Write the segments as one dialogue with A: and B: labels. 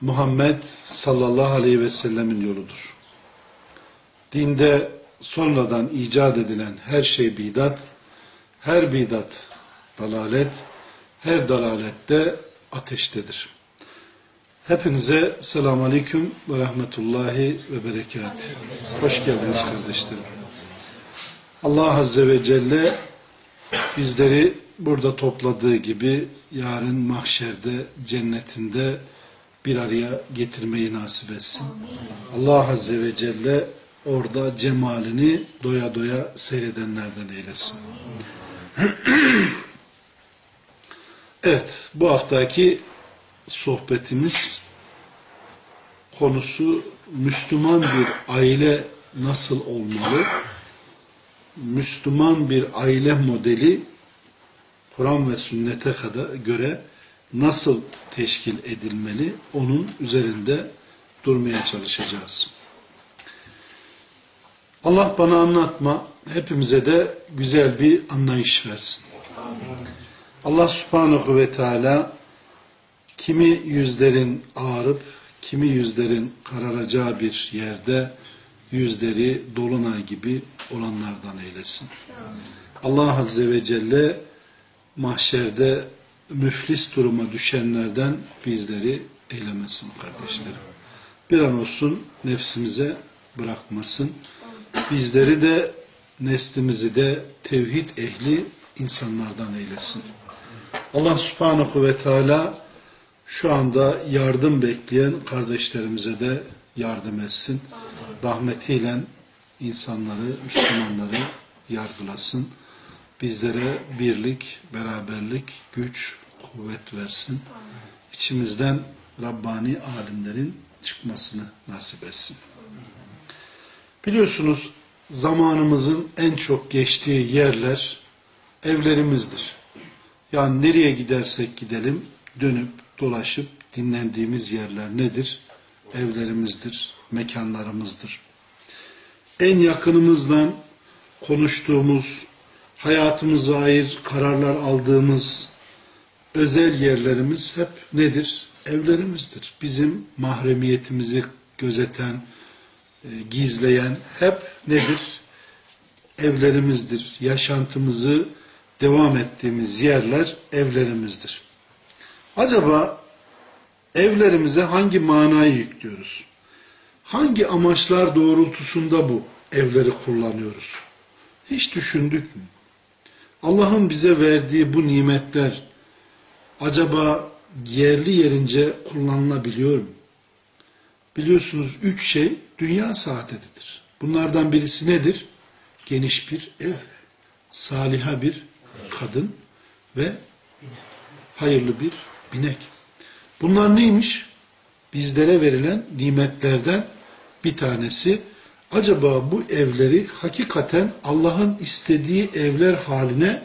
A: Muhammed sallallahu aleyhi ve sellemin yoludur. Dinde sonradan icat edilen her şey bidat, her bidat dalalet, her dalalette ateştedir. Hepinize selamun aleyküm ve rahmetullahi ve berekat. Hoş geldiniz kardeşlerim. Allah Azze ve Celle bizleri burada topladığı gibi yarın mahşerde, cennetinde bir araya getirmeyi nasip etsin. Allah Azze ve Celle orada cemalini doya doya seyredenlerden eylesin. evet, bu haftaki sohbetimiz konusu Müslüman bir aile nasıl olmalı? Müslüman bir aile modeli Kur'an ve sünnete göre nasıl teşkil edilmeli onun üzerinde durmaya çalışacağız. Allah bana anlatma, hepimize de güzel bir anlayış versin. Allah subhanahu ve teala kimi yüzlerin ağarıp, kimi yüzlerin kararacağı bir yerde yüzleri dolunay gibi olanlardan eylesin. Allah azze ve celle mahşerde müflis duruma düşenlerden bizleri eylemesin kardeşlerim. Bir an olsun nefsimize bırakmasın. Bizleri de neslimizi de tevhid ehli insanlardan eylesin. Allah subhanahu ve teala şu anda yardım bekleyen kardeşlerimize de yardım etsin. Rahmetiyle insanları, Müslümanları yargılasın bizlere birlik, beraberlik, güç, kuvvet versin. İçimizden Rabbani alimlerin çıkmasını nasip etsin. Biliyorsunuz zamanımızın en çok geçtiği yerler evlerimizdir. Yani nereye gidersek gidelim dönüp dolaşıp dinlendiğimiz yerler nedir? Evlerimizdir, mekanlarımızdır. En yakınımızdan konuştuğumuz, hayatımıza ait kararlar aldığımız özel yerlerimiz hep nedir? Evlerimizdir. Bizim mahremiyetimizi gözeten, e, gizleyen hep nedir? Evlerimizdir. Yaşantımızı devam ettiğimiz yerler evlerimizdir. Acaba evlerimize hangi manayı yüklüyoruz? Hangi amaçlar doğrultusunda bu evleri kullanıyoruz? Hiç düşündük mü? Allah'ın bize verdiği bu nimetler acaba yerli yerince kullanılabiliyor mu? Biliyorsunuz üç şey dünya saadetidir. Bunlardan birisi nedir? Geniş bir ev, saliha bir kadın ve hayırlı bir binek. Bunlar neymiş? Bizlere verilen nimetlerden bir tanesi acaba bu evleri hakikaten Allah'ın istediği evler haline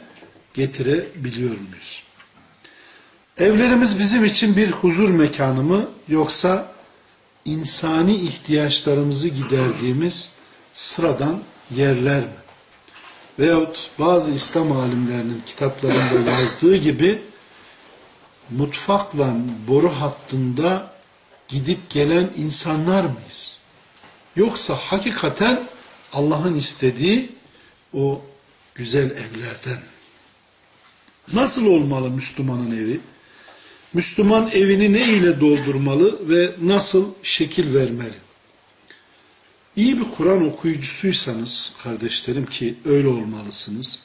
A: getirebiliyor muyuz? Evlerimiz bizim için bir huzur mekanı mı yoksa insani ihtiyaçlarımızı giderdiğimiz sıradan yerler mi? Veyahut bazı İslam alimlerinin kitaplarında yazdığı gibi mutfakla boru hattında gidip gelen insanlar mıyız? Yoksa hakikaten Allah'ın istediği o güzel evlerden. Nasıl olmalı Müslümanın evi? Müslüman evini ne ile doldurmalı ve nasıl şekil vermeli? İyi bir Kur'an okuyucusuysanız kardeşlerim ki öyle olmalısınız.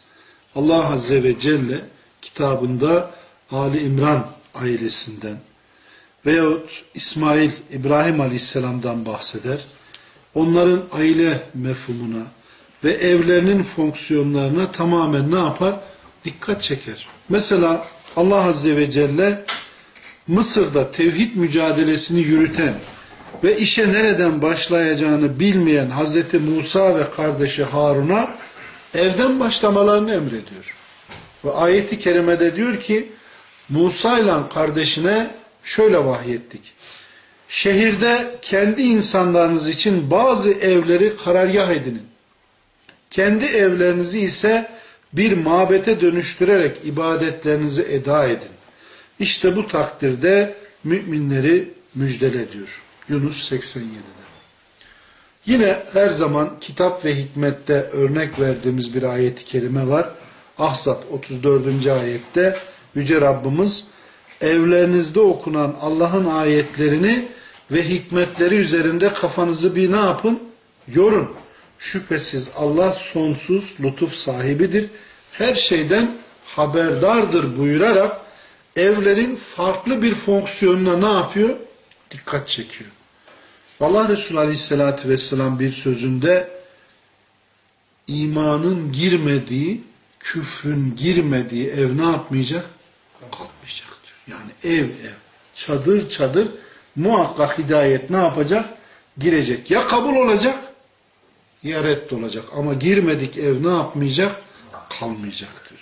A: Allah Azze ve Celle kitabında Ali İmran ailesinden veyahut İsmail İbrahim Aleyhisselam'dan bahseder onların aile mefhumuna ve evlerinin fonksiyonlarına tamamen ne yapar? Dikkat çeker. Mesela Allah Azze ve Celle Mısır'da tevhid mücadelesini yürüten ve işe nereden başlayacağını bilmeyen Hazreti Musa ve kardeşi Harun'a evden başlamalarını emrediyor. Ve ayeti kerimede diyor ki Musa ile kardeşine şöyle vahyettik. Şehirde kendi insanlarınız için bazı evleri karargah edinin. Kendi evlerinizi ise bir mabete dönüştürerek ibadetlerinizi eda edin. İşte bu takdirde müminleri müjdele diyor. Yunus 87'de. Yine her zaman kitap ve hikmette örnek verdiğimiz bir ayet-i kerime var. Ahzab 34. ayette Yüce Rabbimiz evlerinizde okunan Allah'ın ayetlerini ve hikmetleri üzerinde kafanızı bir ne yapın? Yorun. Şüphesiz Allah sonsuz lütuf sahibidir. Her şeyden haberdardır buyurarak evlerin farklı bir fonksiyonuna ne yapıyor? Dikkat çekiyor. Allah Resulü Aleyhisselatü Vesselam bir sözünde imanın girmediği, küfrün girmediği ev ne yapmayacak? Kalmayacak diyor. Yani ev ev, çadır çadır muhakkak hidayet ne yapacak? Girecek. Ya kabul olacak ya reddolacak. Ama girmedik ev ne yapmayacak? Kalmayacaktır.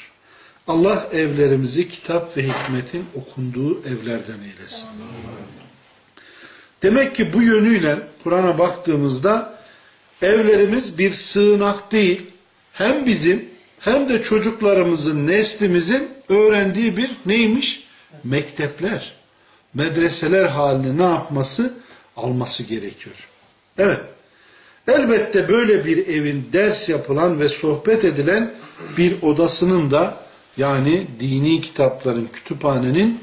A: Allah evlerimizi kitap ve hikmetin okunduğu evlerden eylesin. Demek ki bu yönüyle Kur'an'a baktığımızda evlerimiz bir sığınak değil, hem bizim hem de çocuklarımızın, neslimizin öğrendiği bir neymiş? Mektepler, medreseler haline ne yapması? Alması gerekiyor. Evet. Elbette böyle bir evin ders yapılan ve sohbet edilen bir odasının da yani dini kitapların, kütüphanenin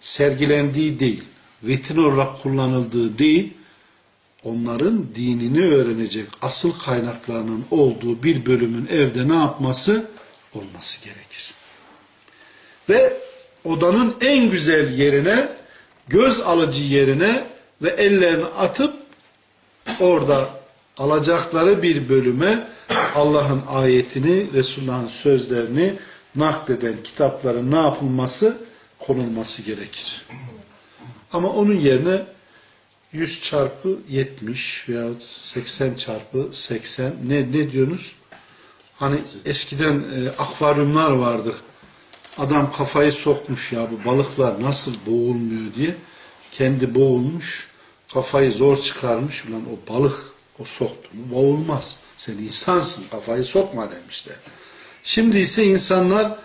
A: sergilendiği değil, vitrin olarak kullanıldığı değil, onların dinini öğrenecek asıl kaynaklarının olduğu bir bölümün evde ne yapması? Olması gerekir. Ve odanın en güzel yerine, göz alıcı yerine ve ellerini atıp orada alacakları bir bölüme Allah'ın ayetini, Resulullah'ın sözlerini nakleden kitapların ne yapılması? Konulması gerekir. Ama onun yerine 100 çarpı 70 veya 80 çarpı 80 ne, ne diyorsunuz? Hani eskiden e, akvaryumlar vardı. Adam kafayı sokmuş ya bu balıklar nasıl boğulmuyor diye. Kendi boğulmuş. Kafayı zor çıkarmış. Ulan o balık o soktu mu boğulmaz. Sen insansın kafayı sokma demişler. Şimdi ise insanlar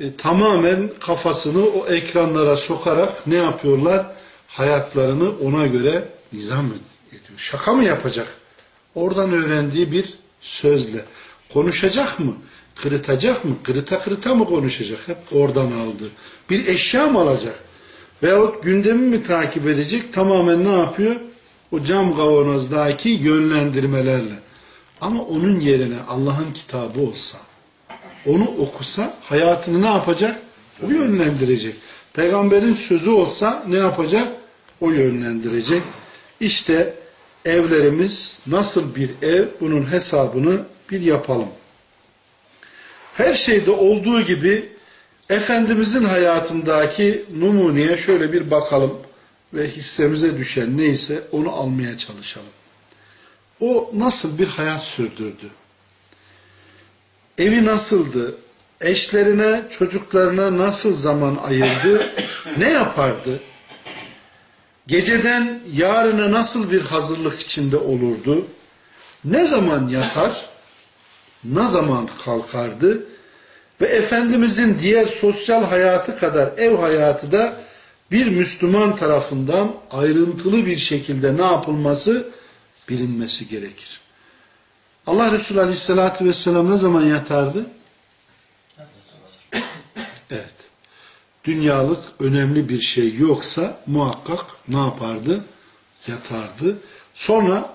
A: e, tamamen kafasını o ekranlara sokarak ne yapıyorlar? Hayatlarını ona göre nizam ediyor. Şaka mı yapacak? Oradan öğrendiği bir sözle. Konuşacak mı? Kırıtacak mı? Kırıta kırıta mı konuşacak? Hep oradan aldı. Bir eşya mı alacak? Veyahut gündemi mi takip edecek? Tamamen ne yapıyor? O cam kavanozdaki yönlendirmelerle. Ama onun yerine Allah'ın kitabı olsa, onu okusa hayatını ne yapacak? O yönlendirecek. Peygamberin sözü olsa ne yapacak? O yönlendirecek. İşte evlerimiz nasıl bir ev bunun hesabını bir yapalım. Her şeyde olduğu gibi Efendimizin hayatındaki numuneye şöyle bir bakalım ve hissemize düşen neyse onu almaya çalışalım. O nasıl bir hayat sürdürdü? Evi nasıldı? Eşlerine, çocuklarına nasıl zaman ayırdı? Ne yapardı? Geceden yarına nasıl bir hazırlık içinde olurdu? Ne zaman yatar? Ne zaman kalkardı? Ve Efendimizin diğer sosyal hayatı kadar ev hayatı da bir Müslüman tarafından ayrıntılı bir şekilde ne yapılması? Bilinmesi gerekir. Allah Resulü Aleyhisselatü Vesselam ne zaman yatardı? Evet. Dünyalık önemli bir şey yoksa muhakkak ne yapardı? Yatardı. Sonra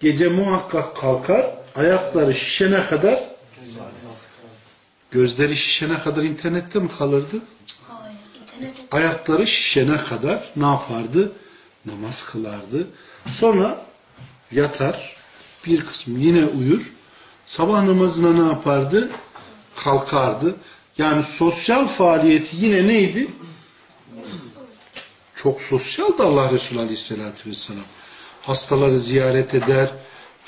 A: gece muhakkak kalkar, ayakları şişene kadar gözleri şişene kadar internette mi kalırdı?
B: Hayır, internette.
A: Ayakları şişene kadar ne yapardı? Namaz kılardı. Sonra yatar, bir kısmı yine uyur. Sabah namazına ne yapardı? Kalkardı. Yani sosyal faaliyeti yine neydi? Çok sosyal da Allah Resulü Aleyhisselatü Vesselam. Hastaları ziyaret eder,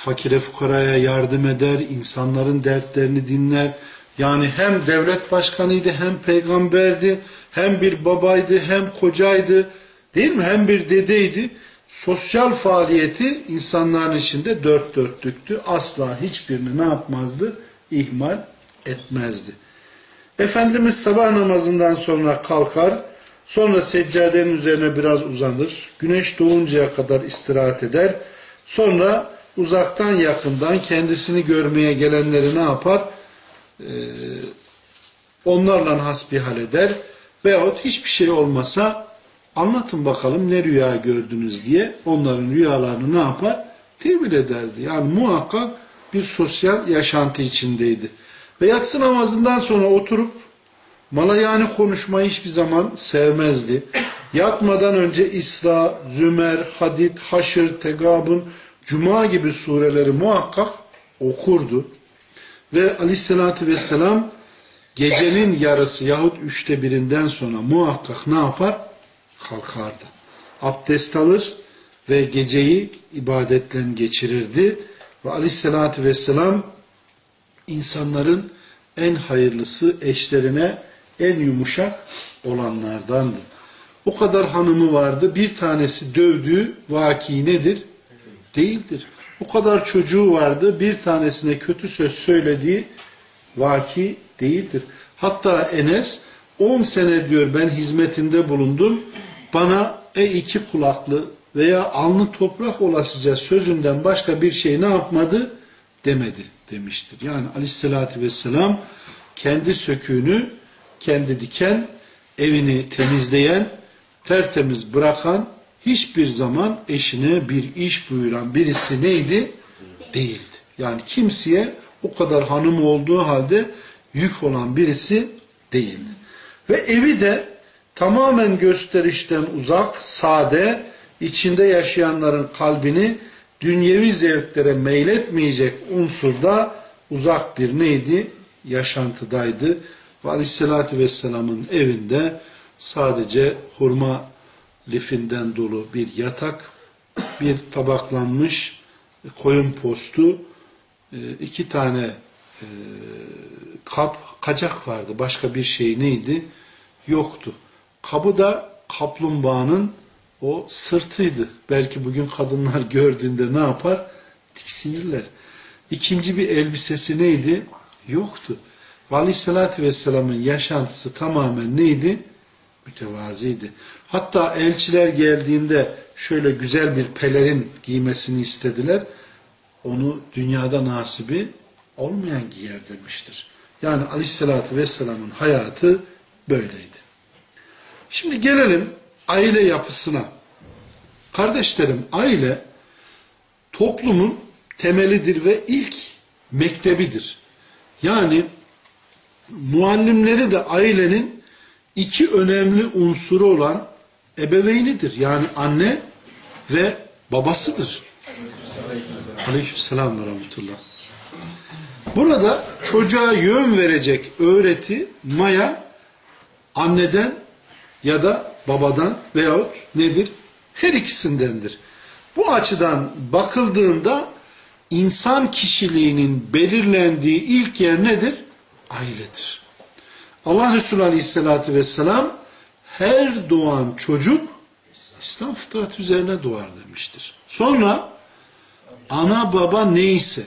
A: fakire fukaraya yardım eder, insanların dertlerini dinler. Yani hem devlet başkanıydı, hem peygamberdi, hem bir babaydı, hem kocaydı, değil mi? Hem bir dedeydi. Sosyal faaliyeti insanların içinde dört dörtlüktü. Asla hiçbirini ne yapmazdı? İhmal etmezdi. Efendimiz sabah namazından sonra kalkar, sonra seccadenin üzerine biraz uzanır, güneş doğuncaya kadar istirahat eder, sonra uzaktan yakından kendisini görmeye gelenleri ne yapar? Ee, onlarla hasbihal eder veyahut hiçbir şey olmasa anlatın bakalım ne rüya gördünüz diye onların rüyalarını ne yapar? Tevil ederdi. Yani muhakkak bir sosyal yaşantı içindeydi. Ve yatsı namazından sonra oturup malayani konuşmayı hiçbir zaman sevmezdi. Yatmadan önce İsra, Zümer, Hadid, Haşr, Tegabun, Cuma gibi sureleri muhakkak okurdu. Ve aleyhissalatü vesselam gecenin yarısı yahut üçte birinden sonra muhakkak ne yapar? Kalkardı. Abdest alır ve geceyi ibadetle geçirirdi. Ve aleyhissalatü vesselam insanların en hayırlısı eşlerine en yumuşak olanlardandı. O kadar hanımı vardı. Bir tanesi dövdüğü vaki nedir? Değildir. O kadar çocuğu vardı. Bir tanesine kötü söz söylediği vaki değildir. Hatta Enes 10 sene diyor ben hizmetinde bulundum. Bana e iki kulaklı veya alnı toprak olasıca sözünden başka bir şey ne yapmadı? Demedi demiştir. Yani aleyhissalatü vesselam kendi söküğünü kendi diken, evini temizleyen, tertemiz bırakan, hiçbir zaman eşine bir iş buyuran birisi neydi? Değildi. Yani kimseye o kadar hanım olduğu halde yük olan birisi değildi. Ve evi de tamamen gösterişten uzak, sade, içinde yaşayanların kalbini dünyevi zevklere meyletmeyecek unsurda uzak bir neydi? Yaşantıdaydı. Ve Aleyhisselatü Vesselam'ın evinde sadece hurma lifinden dolu bir yatak, bir tabaklanmış koyun postu, e, iki tane e, kap, kacak vardı. Başka bir şey neydi? Yoktu. Kabı da kaplumbağanın o sırtıydı. Belki bugün kadınlar gördüğünde ne yapar? Tiksinirler. İkinci bir elbisesi neydi? Yoktu. Ve Aleyhisselatü Vesselam'ın yaşantısı tamamen neydi? Mütevaziydi. Hatta elçiler geldiğinde şöyle güzel bir pelerin giymesini istediler. Onu dünyada nasibi olmayan giyer demiştir. Yani Aleyhisselatü Vesselam'ın hayatı böyleydi. Şimdi gelelim aile yapısına. Kardeşlerim aile toplumun temelidir ve ilk mektebidir. Yani muallimleri de ailenin iki önemli unsuru olan ebeveynidir. Yani anne ve babasıdır. Aleykümselam ve rahmetullah. Burada çocuğa yön verecek öğreti maya anneden ya da babadan veyahut nedir? Her ikisindendir. Bu açıdan bakıldığında insan kişiliğinin belirlendiği ilk yer nedir? ailedir. Allah Resulü Aleyhisselatü Vesselam her doğan çocuk İslam fıtrat üzerine doğar demiştir. Sonra ana baba neyse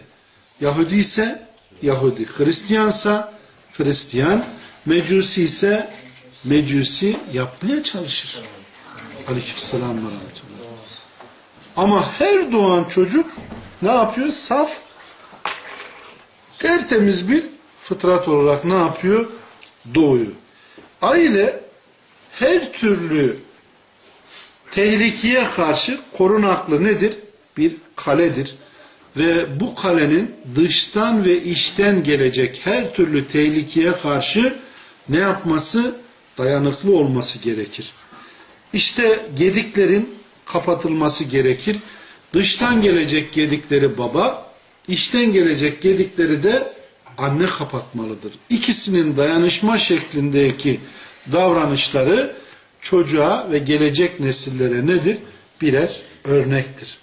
A: Yahudi ise Yahudi, Hristiyansa Hristiyan, Mecusi ise Mecusi yapmaya çalışır. Aleykümselam ve rahmetullah. Ama her doğan çocuk ne yapıyor? Saf, tertemiz bir fıtrat olarak ne yapıyor? Doğuyor. Aile her türlü tehlikeye karşı korunaklı nedir? Bir kaledir. Ve bu kalenin dıştan ve içten gelecek her türlü tehlikeye karşı ne yapması? Dayanıklı olması gerekir. İşte gediklerin kapatılması gerekir. Dıştan gelecek gedikleri baba, içten gelecek gedikleri de anne kapatmalıdır. İkisinin dayanışma şeklindeki davranışları çocuğa ve gelecek nesillere nedir? Birer örnektir.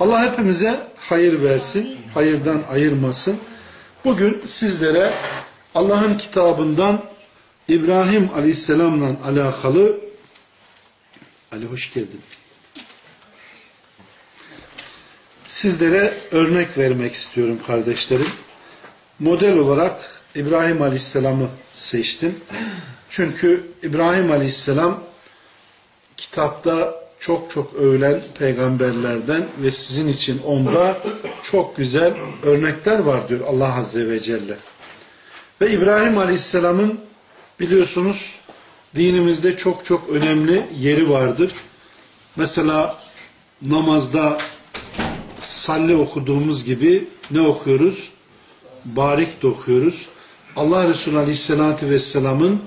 A: Allah hepimize hayır versin, hayırdan ayırmasın. Bugün sizlere Allah'ın kitabından İbrahim Aleyhisselam'la alakalı Ali hoş geldin. Sizlere örnek vermek istiyorum kardeşlerim. Model olarak İbrahim Aleyhisselam'ı seçtim. Çünkü İbrahim Aleyhisselam kitapta çok çok övülen peygamberlerden ve sizin için onda çok güzel örnekler var diyor Allah Azze ve Celle. Ve İbrahim Aleyhisselam'ın biliyorsunuz dinimizde çok çok önemli yeri vardır. Mesela namazda salli okuduğumuz gibi ne okuyoruz? Barik de okuyoruz. Allah Resulü Aleyhisselatü Vesselam'ın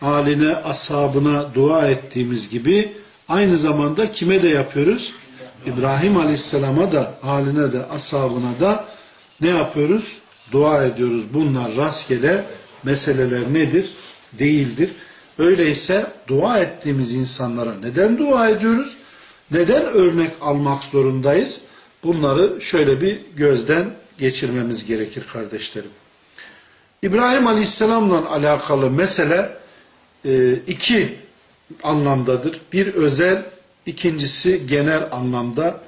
A: haline, ashabına dua ettiğimiz gibi aynı zamanda kime de yapıyoruz? İbrahim Aleyhisselam'a da, haline de, ashabına da ne yapıyoruz? Dua ediyoruz. Bunlar rastgele meseleler nedir? Değildir. Öyleyse dua ettiğimiz insanlara neden dua ediyoruz? Neden örnek almak zorundayız? Bunları şöyle bir gözden geçirmemiz gerekir kardeşlerim. İbrahim Aleyhisselam'la alakalı mesele e, iki anlamdadır. Bir özel, ikincisi genel anlamda.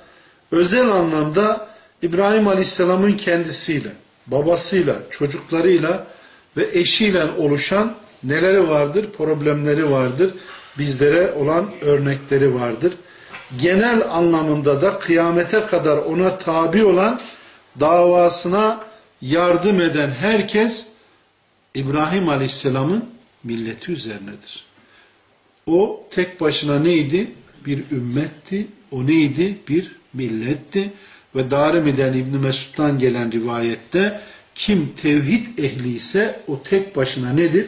A: Özel anlamda İbrahim Aleyhisselam'ın kendisiyle, babasıyla, çocuklarıyla ve eşiyle oluşan neleri vardır? Problemleri vardır. Bizlere olan örnekleri vardır. Genel anlamında da kıyamete kadar ona tabi olan davasına yardım eden herkes İbrahim Aleyhisselam'ın milleti üzerinedir. O tek başına neydi? Bir ümmetti. O neydi? Bir milletti. Ve Darimi'den İbn Mesud'dan gelen rivayette kim tevhid ehli ise o tek başına nedir?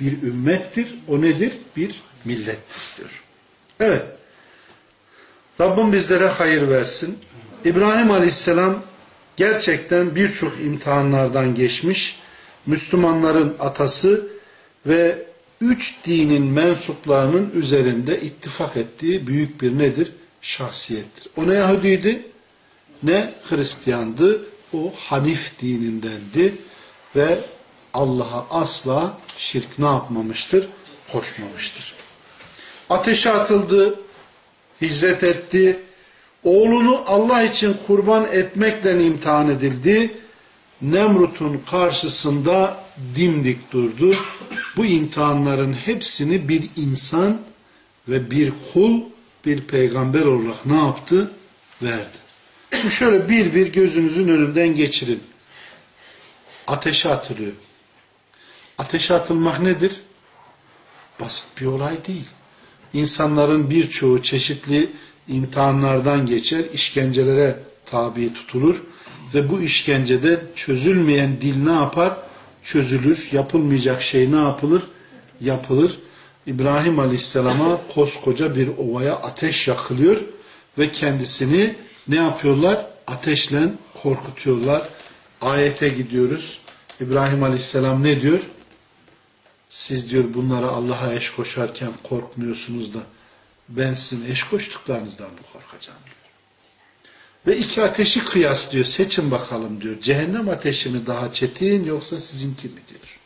A: Bir ümmettir. O nedir? Bir millettir diyor. Evet. Rabbim bizlere hayır versin. İbrahim Aleyhisselam gerçekten birçok imtihanlardan geçmiş. Müslümanların atası ve üç dinin mensuplarının üzerinde ittifak ettiği büyük bir nedir? Şahsiyettir. O ne Yahudiydi? Ne Hristiyandı? O Hanif dinindendi ve Allah'a asla şirk ne yapmamıştır? Koşmamıştır. Ateşe atıldı, hicret etti, oğlunu Allah için kurban etmekle imtihan edildi. Nemrut'un karşısında dimdik durdu. Bu imtihanların hepsini bir insan ve bir kul, bir peygamber olarak ne yaptı? Verdi. Şimdi şöyle bir bir gözünüzün önünden geçirin. Ateşe atılıyor. Ateşe atılmak nedir? Basit bir olay değil. İnsanların birçoğu çeşitli imtihanlardan geçer, işkencelere tabi tutulur ve bu işkencede çözülmeyen dil ne yapar? Çözülür. Yapılmayacak şey ne yapılır? Yapılır. İbrahim Aleyhisselam'a koskoca bir ovaya ateş yakılıyor ve kendisini ne yapıyorlar? Ateşle korkutuyorlar. Ayete gidiyoruz. İbrahim Aleyhisselam ne diyor? Siz diyor bunlara Allah'a eş koşarken korkmuyorsunuz da ben sizin eş koştuklarınızdan mı korkacağım diyor. Ve iki ateşi kıyas diyor. Seçin bakalım diyor. Cehennem ateşi mi daha çetin yoksa sizinki mi diyor.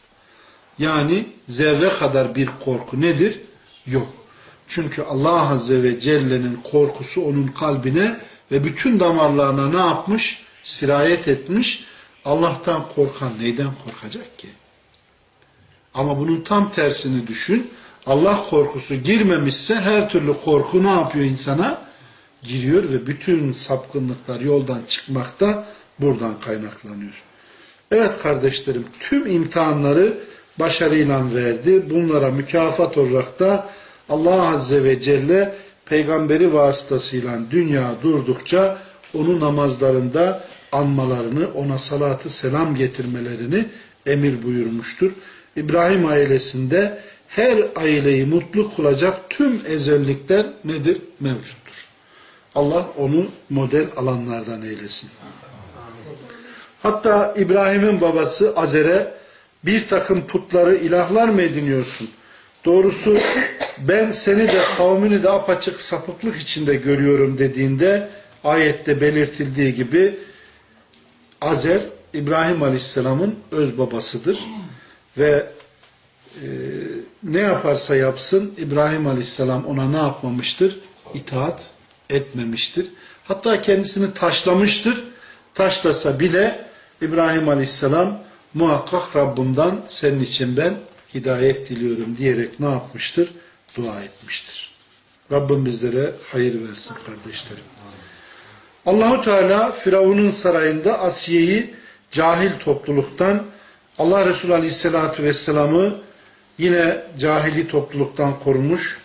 A: Yani zerre kadar bir korku nedir? Yok. Çünkü Allah Azze ve Celle'nin korkusu onun kalbine ve bütün damarlarına ne yapmış? Sirayet etmiş. Allah'tan korkan neyden korkacak ki? Ama bunun tam tersini düşün. Allah korkusu girmemişse her türlü korku ne yapıyor insana? Giriyor ve bütün sapkınlıklar yoldan çıkmakta buradan kaynaklanıyor. Evet kardeşlerim tüm imtihanları başarıyla verdi. Bunlara mükafat olarak da Allah Azze ve Celle peygamberi vasıtasıyla dünya durdukça onu namazlarında anmalarını, ona salatı selam getirmelerini emir buyurmuştur. İbrahim ailesinde her aileyi mutlu kılacak tüm özellikler nedir? Mevcuttur. Allah onu model alanlardan eylesin. Hatta İbrahim'in babası Azer'e bir takım putları ilahlar mı ediniyorsun? Doğrusu ben seni de kavmini de apaçık sapıklık içinde görüyorum dediğinde ayette belirtildiği gibi Azer İbrahim Aleyhisselam'ın öz babasıdır ve e, ne yaparsa yapsın İbrahim Aleyhisselam ona ne yapmamıştır? İtaat etmemiştir. Hatta kendisini taşlamıştır. Taşlasa bile İbrahim Aleyhisselam muhakkak Rabbimden senin için ben hidayet diliyorum diyerek ne yapmıştır? Dua etmiştir. Rabbim bizlere hayır versin kardeşlerim. Allahu Teala Firavun'un sarayında Asiye'yi cahil topluluktan Allah Resulü Aleyhisselatü Vesselam'ı yine cahili topluluktan korumuş.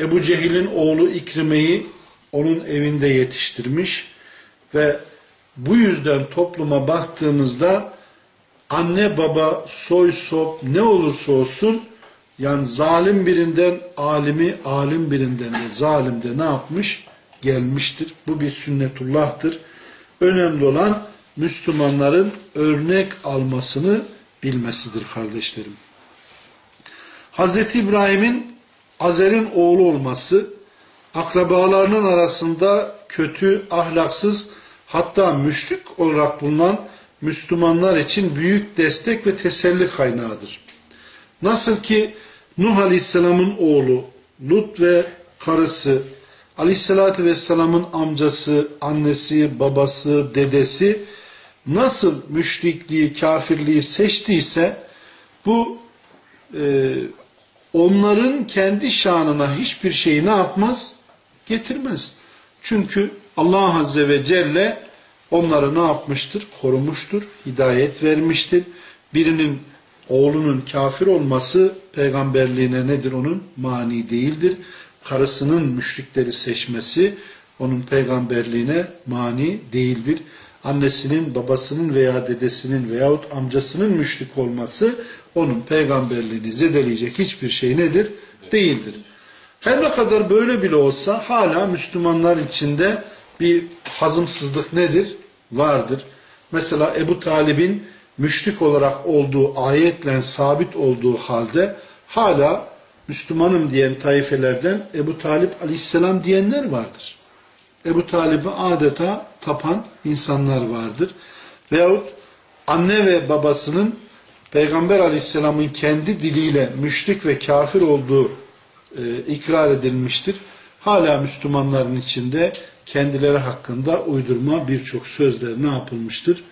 A: Ebu Cehil'in oğlu İkrime'yi onun evinde yetiştirmiş ve bu yüzden topluma baktığımızda anne baba soy sop ne olursa olsun yani zalim birinden alimi alim birinden de zalim de ne yapmış? Gelmiştir. Bu bir sünnetullah'tır. Önemli olan Müslümanların örnek almasını bilmesidir kardeşlerim. Hz. İbrahim'in Azer'in oğlu olması, akrabalarının arasında kötü, ahlaksız, hatta müşrik olarak bulunan Müslümanlar için büyük destek ve teselli kaynağıdır. Nasıl ki Nuh Aleyhisselam'ın oğlu, Lut ve karısı, Aleyhisselatü Vesselam'ın amcası, annesi, babası, dedesi nasıl müşrikliği, kafirliği seçtiyse bu e, onların kendi şanına hiçbir şeyi ne yapmaz? Getirmez. Çünkü Allah Azze ve Celle onları ne yapmıştır? Korumuştur, hidayet vermiştir. Birinin oğlunun kafir olması peygamberliğine nedir onun? Mani değildir. Karısının müşrikleri seçmesi onun peygamberliğine mani değildir. Annesinin, babasının veya dedesinin veyahut amcasının müşrik olması onun peygamberliğini zedeleyecek hiçbir şey nedir? Değildir. Her ne kadar böyle bile olsa hala Müslümanlar içinde bir hazımsızlık nedir? Vardır. Mesela Ebu Talib'in müşrik olarak olduğu ayetle sabit olduğu halde hala Müslümanım diyen taifelerden Ebu Talip aleyhisselam diyenler vardır. Ebu Talib'i adeta tapan insanlar vardır. Veyahut anne ve babasının Peygamber aleyhisselamın kendi diliyle müşrik ve kafir olduğu e, ikrar edilmiştir. Hala Müslümanların içinde kendileri hakkında uydurma birçok sözler ne yapılmıştır?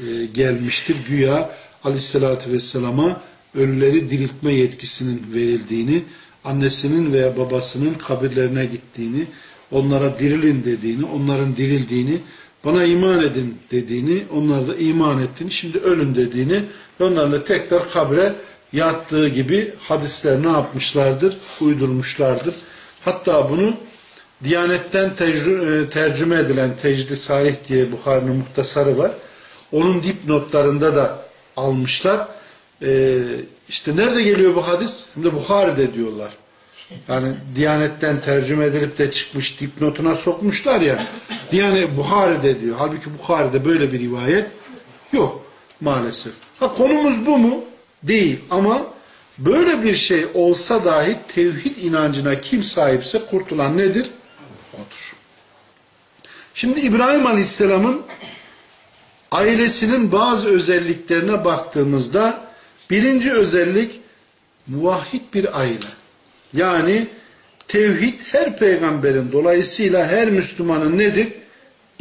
A: E, gelmiştir. Güya aleyhissalatü vesselama ölüleri diriltme yetkisinin verildiğini, annesinin veya babasının kabirlerine gittiğini, onlara dirilin dediğini, onların dirildiğini, bana iman edin dediğini, onlar da iman ettiğini, şimdi ölün dediğini ve onların da tekrar kabre yattığı gibi hadisler ne yapmışlardır? Uydurmuşlardır. Hatta bunu Diyanetten e, tercüme edilen Tecrid-i Salih diye Bukhari'nin muhtasarı var. Onun dipnotlarında da almışlar. Ee, işte nerede geliyor bu hadis? Hem de Bukhari'de diyorlar. Yani Diyanetten tercüme edilip de çıkmış dipnotuna sokmuşlar ya. Diyanet Buhari'de diyor. Halbuki Bukhari'de böyle bir rivayet yok maalesef. Ha konumuz bu mu? Değil ama böyle bir şey olsa dahi tevhid inancına kim sahipse kurtulan nedir? Odur. Şimdi İbrahim Aleyhisselam'ın ailesinin bazı özelliklerine baktığımızda birinci özellik muvahhid bir aile. Yani tevhid her peygamberin dolayısıyla her Müslümanın nedir?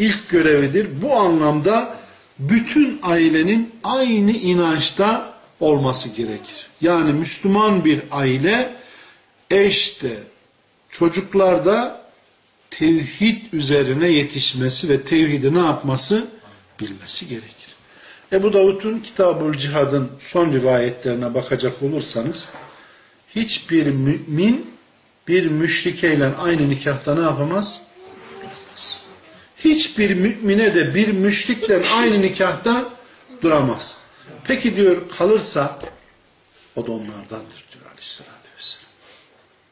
A: İlk görevidir. Bu anlamda bütün ailenin aynı inançta olması gerekir. Yani Müslüman bir aile eşte, çocuklarda tevhid üzerine yetişmesi ve tevhidi ne yapması? Bilmesi gerekir. Ebu Davud'un Kitabul Cihad'ın son rivayetlerine bakacak olursanız hiçbir mümin bir müşrikeyle aynı nikahta ne yapamaz? Hiçbir mümine de bir müşrikle aynı nikahta duramaz. Peki diyor kalırsa o da onlardandır diyor aleyhissalatü vesselam.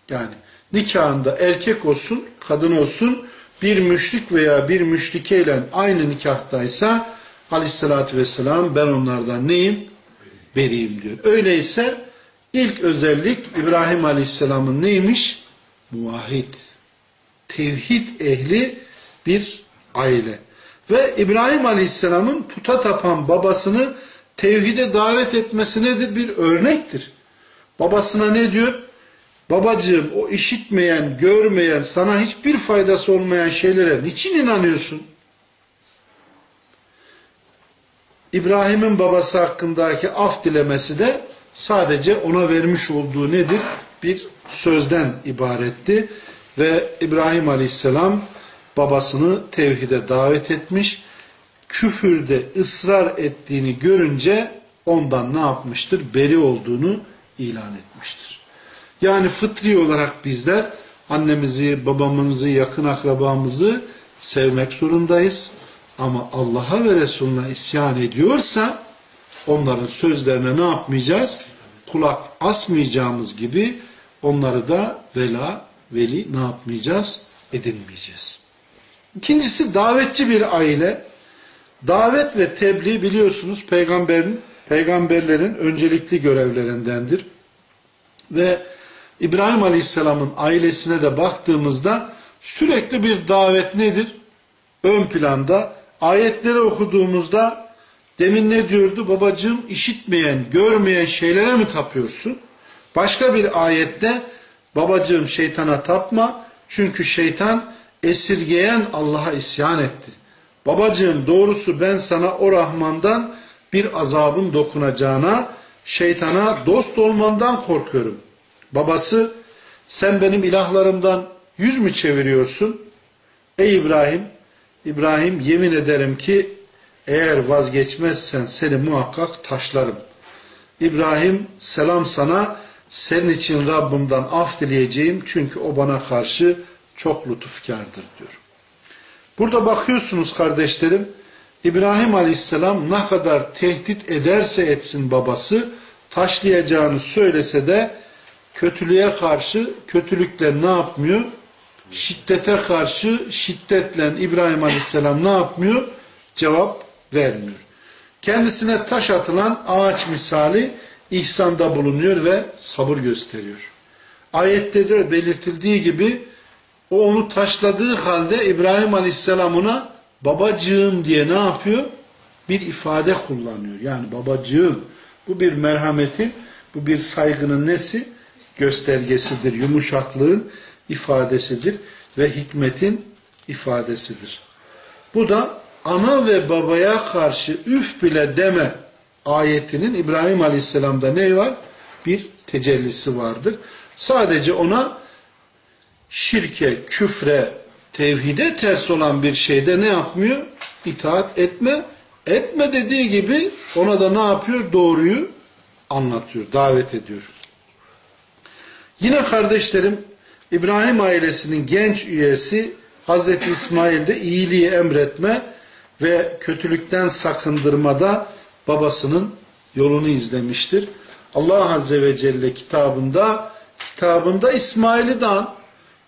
A: Yani nikahında erkek olsun, kadın olsun bir müşrik veya bir müşrikeyle aynı nikahtaysa aleyhissalatü vesselam ben onlardan neyim? Beriyim diyor. Öyleyse İlk özellik İbrahim Aleyhisselam'ın neymiş? Muvahhid. Tevhid ehli bir aile. Ve İbrahim Aleyhisselam'ın puta tapan babasını tevhide davet etmesi nedir? Bir örnektir. Babasına ne diyor? Babacığım o işitmeyen, görmeyen, sana hiçbir faydası olmayan şeylere niçin inanıyorsun? İbrahim'in babası hakkındaki af dilemesi de sadece ona vermiş olduğu nedir? Bir sözden ibaretti. Ve İbrahim Aleyhisselam babasını tevhide davet etmiş. Küfürde ısrar ettiğini görünce ondan ne yapmıştır? Beri olduğunu ilan etmiştir. Yani fıtri olarak bizler annemizi, babamızı, yakın akrabamızı sevmek zorundayız. Ama Allah'a ve Resulüne isyan ediyorsa onların sözlerine ne yapmayacağız? Kulak asmayacağımız gibi onları da vela, veli ne yapmayacağız? Edinmeyeceğiz. İkincisi davetçi bir aile. Davet ve tebliğ biliyorsunuz peygamberin, peygamberlerin öncelikli görevlerindendir. Ve İbrahim Aleyhisselam'ın ailesine de baktığımızda sürekli bir davet nedir? Ön planda ayetleri okuduğumuzda demin ne diyordu? Babacığım işitmeyen, görmeyen şeylere mi tapıyorsun? Başka bir ayette babacığım şeytana tapma çünkü şeytan esirgeyen Allah'a isyan etti. Babacığım doğrusu ben sana o Rahman'dan bir azabın dokunacağına, şeytana dost olmandan korkuyorum. Babası sen benim ilahlarımdan yüz mü çeviriyorsun? Ey İbrahim İbrahim yemin ederim ki eğer vazgeçmezsen seni muhakkak taşlarım. İbrahim selam sana senin için Rabbimden af dileyeceğim çünkü o bana karşı çok lütufkardır diyor. Burada bakıyorsunuz kardeşlerim İbrahim Aleyhisselam ne kadar tehdit ederse etsin babası taşlayacağını söylese de kötülüğe karşı kötülükle ne yapmıyor? şiddete karşı şiddetle İbrahim Aleyhisselam ne yapmıyor? Cevap vermiyor. Kendisine taş atılan ağaç misali ihsanda bulunuyor ve sabır gösteriyor. Ayette de belirtildiği gibi o onu taşladığı halde İbrahim Aleyhisselam ona babacığım diye ne yapıyor? Bir ifade kullanıyor. Yani babacığım. Bu bir merhametin, bu bir saygının nesi? Göstergesidir. Yumuşaklığın ifadesidir ve hikmetin ifadesidir. Bu da ana ve babaya karşı üf bile deme ayetinin İbrahim Aleyhisselam'da ne var? Bir tecellisi vardır. Sadece ona şirke, küfre, tevhide ters olan bir şeyde ne yapmıyor? İtaat etme. Etme dediği gibi ona da ne yapıyor? Doğruyu anlatıyor, davet ediyor. Yine kardeşlerim İbrahim ailesinin genç üyesi Hazreti İsmail'de iyiliği emretme ve kötülükten sakındırmada babasının yolunu izlemiştir. Allah Azze ve Celle kitabında kitabında İsmail'i dan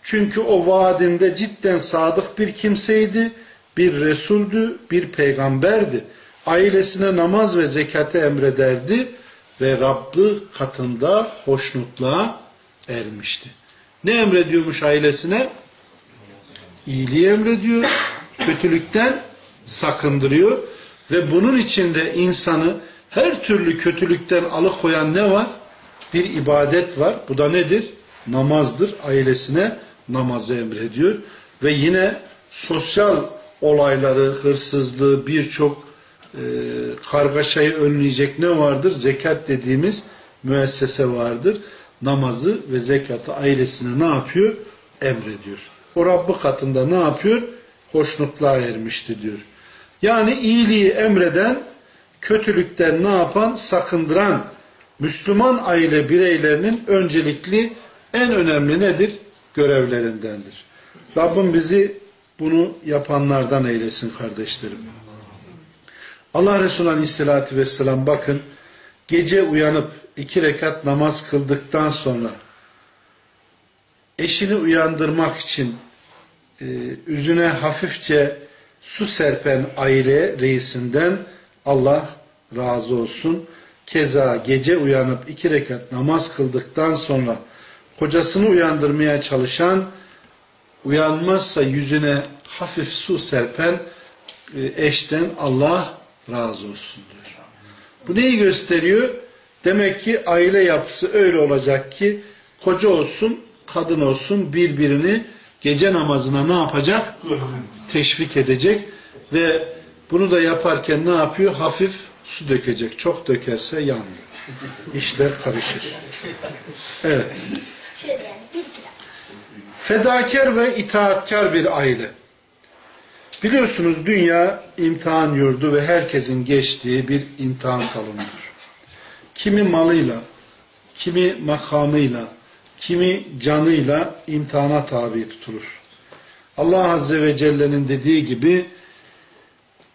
A: çünkü o vaadinde cidden sadık bir kimseydi, bir Resuldü, bir peygamberdi. Ailesine namaz ve zekatı emrederdi ve Rabbı katında hoşnutluğa ermişti. Ne emrediyormuş ailesine? İyiliği emrediyor, kötülükten sakındırıyor ve bunun içinde insanı her türlü kötülükten alıkoyan ne var? Bir ibadet var. Bu da nedir? Namazdır. Ailesine namazı emrediyor. Ve yine sosyal olayları, hırsızlığı, birçok e, kargaşayı önleyecek ne vardır? Zekat dediğimiz müessese vardır namazı ve zekatı ailesine ne yapıyor? Emrediyor. O Rabbı katında ne yapıyor? Hoşnutluğa ermişti diyor. Yani iyiliği emreden, kötülükten ne yapan? Sakındıran Müslüman aile bireylerinin öncelikli en önemli nedir? Görevlerindendir. Rabbim bizi bunu yapanlardan eylesin kardeşlerim. Allah Resulü Aleyhisselatü Vesselam bakın gece uyanıp iki rekat namaz kıldıktan sonra eşini uyandırmak için e, yüzüne hafifçe su serpen aile reisinden Allah razı olsun. Keza gece uyanıp iki rekat namaz kıldıktan sonra kocasını uyandırmaya çalışan uyanmazsa yüzüne hafif su serpen e, eşten Allah razı olsun diyor. Bu neyi gösteriyor? Demek ki aile yapısı öyle olacak ki koca olsun, kadın olsun birbirini gece namazına ne yapacak? Teşvik edecek ve bunu da yaparken ne yapıyor? Hafif su dökecek. Çok dökerse yandı. İşler karışır. Evet.
B: Şöyle yani bir iki.
A: Fedakar ve itaatkar bir aile. Biliyorsunuz dünya imtihan yurdu ve herkesin geçtiği bir imtihan salonudur. Kimi malıyla, kimi makamıyla, kimi canıyla imtihana tabi tutulur. Allah Azze ve Celle'nin dediği gibi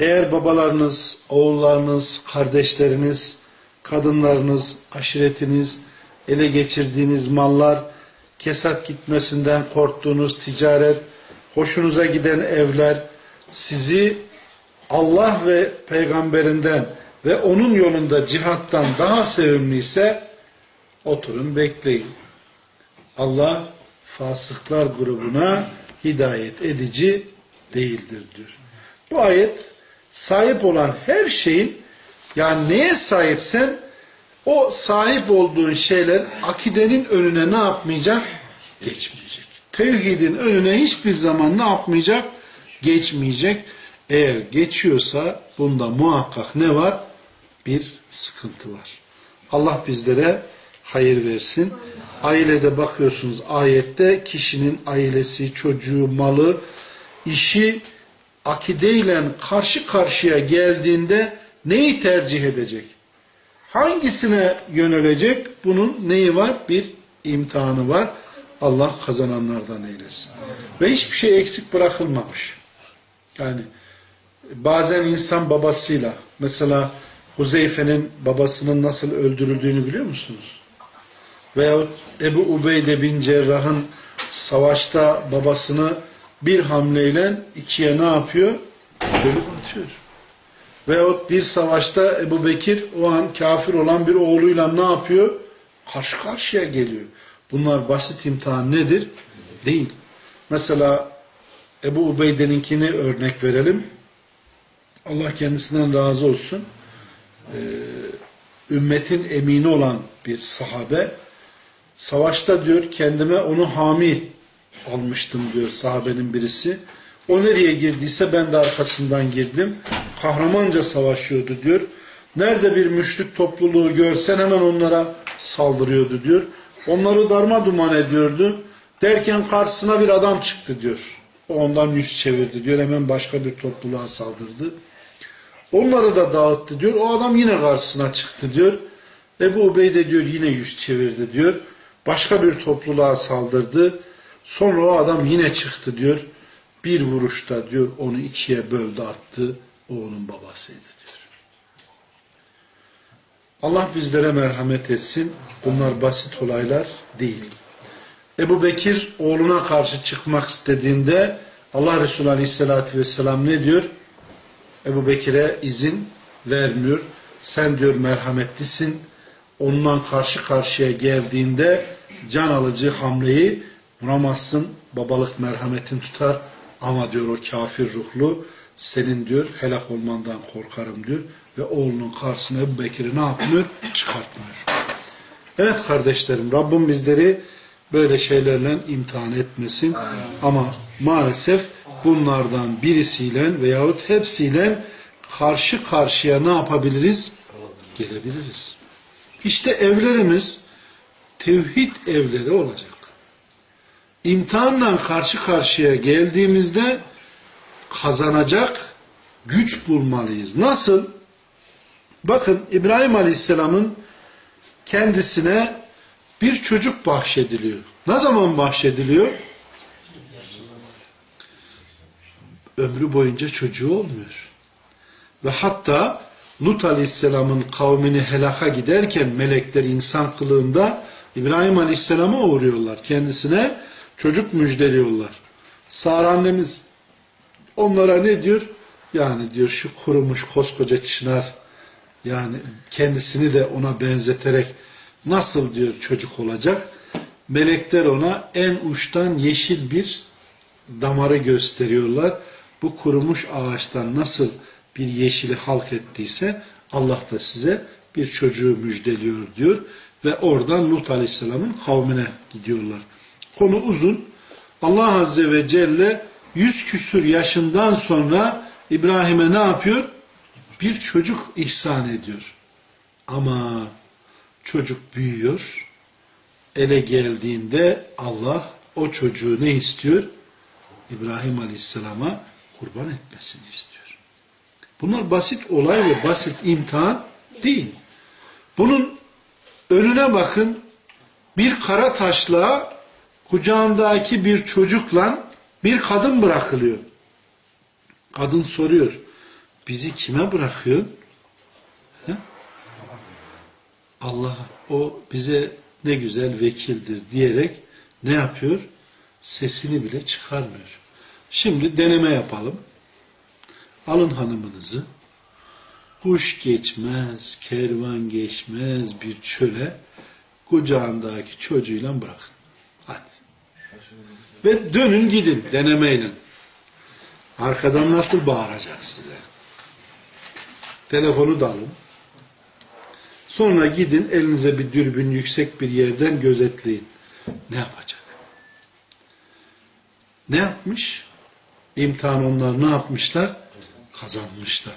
A: eğer babalarınız, oğullarınız, kardeşleriniz, kadınlarınız, aşiretiniz, ele geçirdiğiniz mallar, kesat gitmesinden korktuğunuz ticaret, hoşunuza giden evler, sizi Allah ve peygamberinden ve onun yolunda cihattan daha sevimliyse oturun bekleyin. Allah fasıklar grubuna hidayet edici değildir diyor. Bu ayet sahip olan her şeyin yani neye sahipsen o sahip olduğun şeyler akidenin önüne ne yapmayacak? Geçmeyecek. Tevhidin önüne hiçbir zaman ne yapmayacak? Geçmeyecek. Eğer geçiyorsa bunda muhakkak ne var? Bir sıkıntı var. Allah bizlere hayır versin. Ailede bakıyorsunuz ayette kişinin ailesi, çocuğu, malı, işi akideyle karşı karşıya geldiğinde neyi tercih edecek? Hangisine yönelecek? Bunun neyi var? Bir imtihanı var. Allah kazananlardan eylesin. Ve hiçbir şey eksik bırakılmamış. Yani bazen insan babasıyla mesela Huzeyfe'nin babasının nasıl öldürüldüğünü biliyor musunuz? Veyahut Ebu Ubeyde bin Cerrah'ın savaşta babasını bir hamleyle ikiye ne yapıyor? Bölüp atıyor. Veyahut bir savaşta Ebu Bekir o an kafir olan bir oğluyla ne yapıyor? Karşı karşıya geliyor. Bunlar basit imtihan nedir? Değil. Mesela Ebu Ubeyde'ninkini örnek verelim. Allah kendisinden razı olsun. Ee, ümmetin emini olan bir sahabe savaşta diyor kendime onu hami almıştım diyor sahabenin birisi. O nereye girdiyse ben de arkasından girdim. Kahramanca savaşıyordu diyor. Nerede bir müşrik topluluğu görsen hemen onlara saldırıyordu diyor. Onları darma duman ediyordu. Derken karşısına bir adam çıktı diyor. O ondan yüz çevirdi diyor. Hemen başka bir topluluğa saldırdı. Onları da dağıttı diyor. O adam yine karşısına çıktı diyor. Ebu Ubeyde diyor yine yüz çevirdi diyor. Başka bir topluluğa saldırdı. Sonra o adam yine çıktı diyor. Bir vuruşta diyor onu ikiye böldü attı. O onun babasıydı diyor. Allah bizlere merhamet etsin. Bunlar basit olaylar değil. Ebu Bekir oğluna karşı çıkmak istediğinde Allah Resulü Aleyhisselatü Vesselam ne diyor? Ebu Bekir'e izin vermiyor. Sen diyor merhametlisin. Onunla karşı karşıya geldiğinde can alıcı hamleyi vuramazsın. Babalık merhametin tutar. Ama diyor o kafir ruhlu senin diyor helak olmandan korkarım diyor. Ve oğlunun karşısına Ebu Bekir'i ne yapmıyor? Çıkartmıyor. Evet kardeşlerim Rabbim bizleri böyle şeylerle imtihan etmesin. Ama maalesef bunlardan birisiyle veyahut hepsiyle karşı karşıya ne yapabiliriz? Gelebiliriz. İşte evlerimiz tevhid evleri olacak. İmtihanla karşı karşıya geldiğimizde kazanacak güç bulmalıyız. Nasıl? Bakın İbrahim Aleyhisselam'ın kendisine bir çocuk bahşediliyor. Ne zaman bahşediliyor? Ömrü boyunca çocuğu olmuyor. Ve hatta Lut Aleyhisselam'ın kavmini helaka giderken melekler insan kılığında İbrahim Aleyhisselam'a uğruyorlar. Kendisine çocuk müjdeliyorlar. Sara annemiz onlara ne diyor? Yani diyor şu kurumuş koskoca çınar Yani kendisini de ona benzeterek nasıl diyor çocuk olacak? Melekler ona en uçtan yeşil bir damarı gösteriyorlar. Bu kurumuş ağaçtan nasıl bir yeşili halk ettiyse Allah da size bir çocuğu müjdeliyor diyor. Ve oradan Lut Aleyhisselam'ın kavmine gidiyorlar. Konu uzun. Allah Azze ve Celle yüz küsür yaşından sonra İbrahim'e ne yapıyor? Bir çocuk ihsan ediyor. Ama çocuk büyüyor. Ele geldiğinde Allah o çocuğu ne istiyor? İbrahim Aleyhisselam'a kurban etmesini istiyor. Bunlar basit olay ve basit imtihan değil. Bunun önüne bakın bir kara taşla kucağındaki bir çocukla bir kadın bırakılıyor. Kadın soruyor. Bizi kime bırakıyor? Allah o bize ne güzel vekildir diyerek ne yapıyor? Sesini bile çıkarmıyor. Şimdi deneme yapalım. Alın hanımınızı. Kuş geçmez, kervan geçmez bir çöle kucağındaki çocuğuyla bırakın. Ve dönün gidin denemeyle. Arkadan nasıl bağıracak size? Telefonu da alın. Sonra gidin elinize bir dürbün yüksek bir yerden gözetleyin. Ne yapacak? Ne yapmış? İmtihan onlar ne yapmışlar? Kazanmışlar.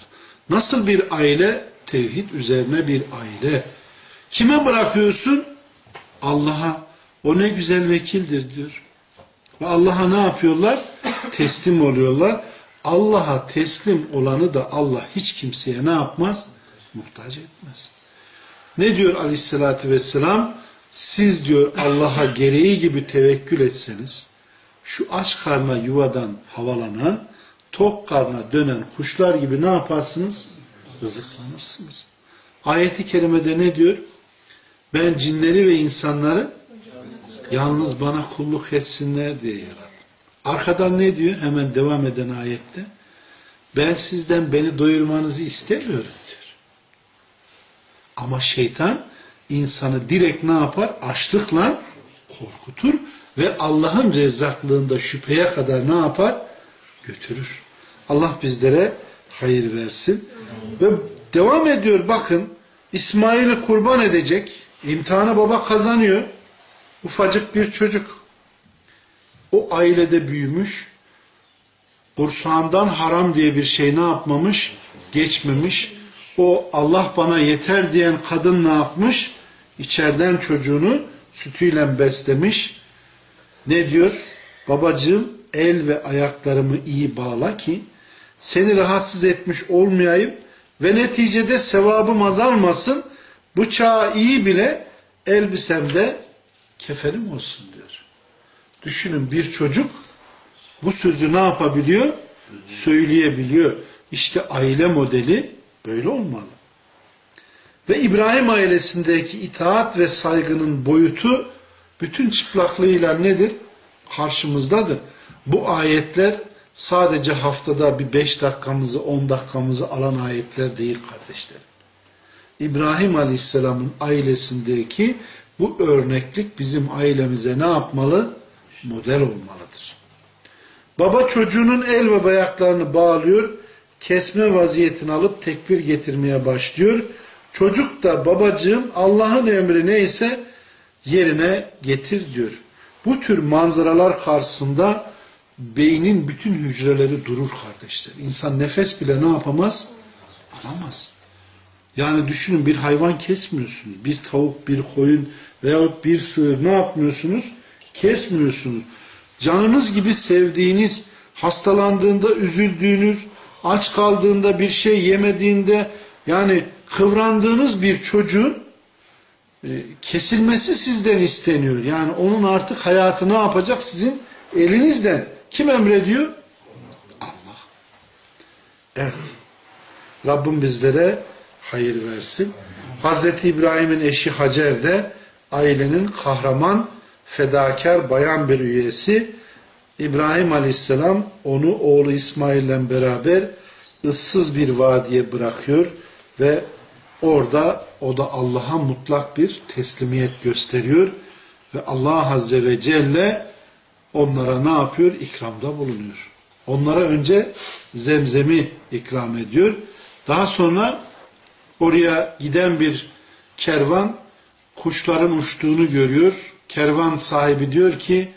A: Nasıl bir aile? Tevhid üzerine bir aile. Kime bırakıyorsun? Allah'a. O ne güzel vekildir diyor. Ve Allah'a ne yapıyorlar? Teslim oluyorlar. Allah'a teslim olanı da Allah hiç kimseye ne yapmaz? Muhtaç etmez. Ne diyor aleyhissalatü vesselam? Siz diyor Allah'a gereği gibi tevekkül etseniz, şu aç karna yuvadan havalanan, tok karna dönen kuşlar gibi ne yaparsınız? Rızıklanırsınız. Ayeti kerimede ne diyor? Ben cinleri ve insanları yalnız bana kulluk etsinler diye yarattım. Arkadan ne diyor? Hemen devam eden ayette. Ben sizden beni doyurmanızı istemiyorum diyor. Ama şeytan insanı direkt ne yapar? Açlıkla korkutur ve Allah'ın rezzaklığında şüpheye kadar ne yapar? Götürür. Allah bizlere hayır versin. Ve devam ediyor bakın İsmail'i kurban edecek. İmtihanı baba kazanıyor. Ufacık bir çocuk. O ailede büyümüş. Kursağından haram diye bir şey ne yapmamış? Geçmemiş. O Allah bana yeter diyen kadın ne yapmış? İçeriden çocuğunu sütüyle beslemiş. Ne diyor? Babacığım el ve ayaklarımı iyi bağla ki seni rahatsız etmiş olmayayım ve neticede sevabım azalmasın. Bıçağı iyi bile elbisemde kefenim olsun diyor. Düşünün bir çocuk bu sözü ne yapabiliyor? Söyleyebiliyor. İşte aile modeli böyle olmalı. Ve İbrahim ailesindeki itaat ve saygının boyutu bütün çıplaklığıyla nedir? Karşımızdadır. Bu ayetler sadece haftada bir beş dakikamızı, on dakikamızı alan ayetler değil kardeşlerim. İbrahim Aleyhisselam'ın ailesindeki bu örneklik bizim ailemize ne yapmalı? Model olmalıdır. Baba çocuğunun el ve bayaklarını bağlıyor, kesme vaziyetini alıp tekbir getirmeye başlıyor. Çocuk da babacığım Allah'ın emri neyse yerine getir diyor. Bu tür manzaralar karşısında beynin bütün hücreleri durur kardeşler. İnsan nefes bile ne yapamaz? Alamaz. Yani düşünün bir hayvan kesmiyorsunuz. Bir tavuk, bir koyun veyahut bir sığır ne yapmıyorsunuz? Kesmiyorsunuz. Canınız gibi sevdiğiniz, hastalandığında üzüldüğünüz, aç kaldığında bir şey yemediğinde yani kıvrandığınız bir çocuğun e, kesilmesi sizden isteniyor. Yani onun artık hayatı ne yapacak? Sizin elinizden. Kim emrediyor? Allah. Evet. Rabbim bizlere hayır versin. Hazreti İbrahim'in eşi Hacer de ailenin kahraman, fedakar bayan bir üyesi. İbrahim Aleyhisselam onu oğlu İsmail ile beraber ıssız bir vadiye bırakıyor ve orada o da Allah'a mutlak bir teslimiyet gösteriyor ve Allah Azze ve Celle onlara ne yapıyor? İkramda bulunuyor. Onlara önce zemzemi ikram ediyor. Daha sonra oraya giden bir kervan kuşların uçtuğunu görüyor. Kervan sahibi diyor ki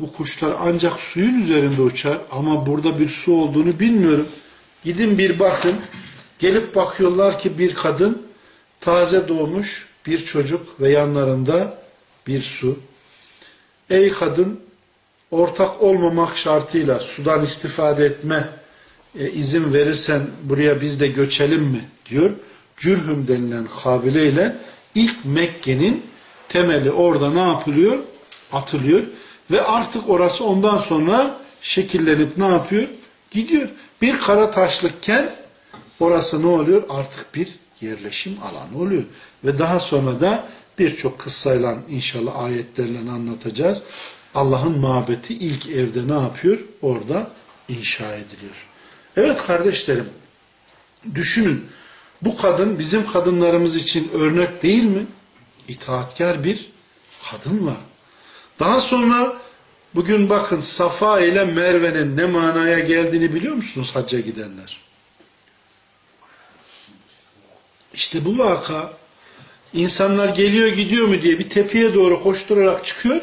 A: bu kuşlar ancak suyun üzerinde uçar ama burada bir su olduğunu bilmiyorum. Gidin bir bakın. Gelip bakıyorlar ki bir kadın taze doğmuş bir çocuk ve yanlarında bir su. Ey kadın ortak olmamak şartıyla sudan istifade etme e, izin verirsen buraya biz de göçelim mi diyor. Cürhüm denilen kabileyle ilk Mekke'nin temeli orada ne yapılıyor? Atılıyor. Ve artık orası ondan sonra şekillenip ne yapıyor? Gidiyor. Bir kara taşlıkken orası ne oluyor? Artık bir yerleşim alanı oluyor. Ve daha sonra da birçok kıssayla inşallah ayetlerle anlatacağız. Allah'ın mabeti ilk evde ne yapıyor? Orada inşa ediliyor. Evet kardeşlerim, düşünün. Bu kadın bizim kadınlarımız için örnek değil mi? İtaatkar bir kadın var. Daha sonra bugün bakın Safa ile Merve'nin ne manaya geldiğini biliyor musunuz hacca gidenler? İşte bu vaka insanlar geliyor gidiyor mu diye bir tepeye doğru koşturarak çıkıyor.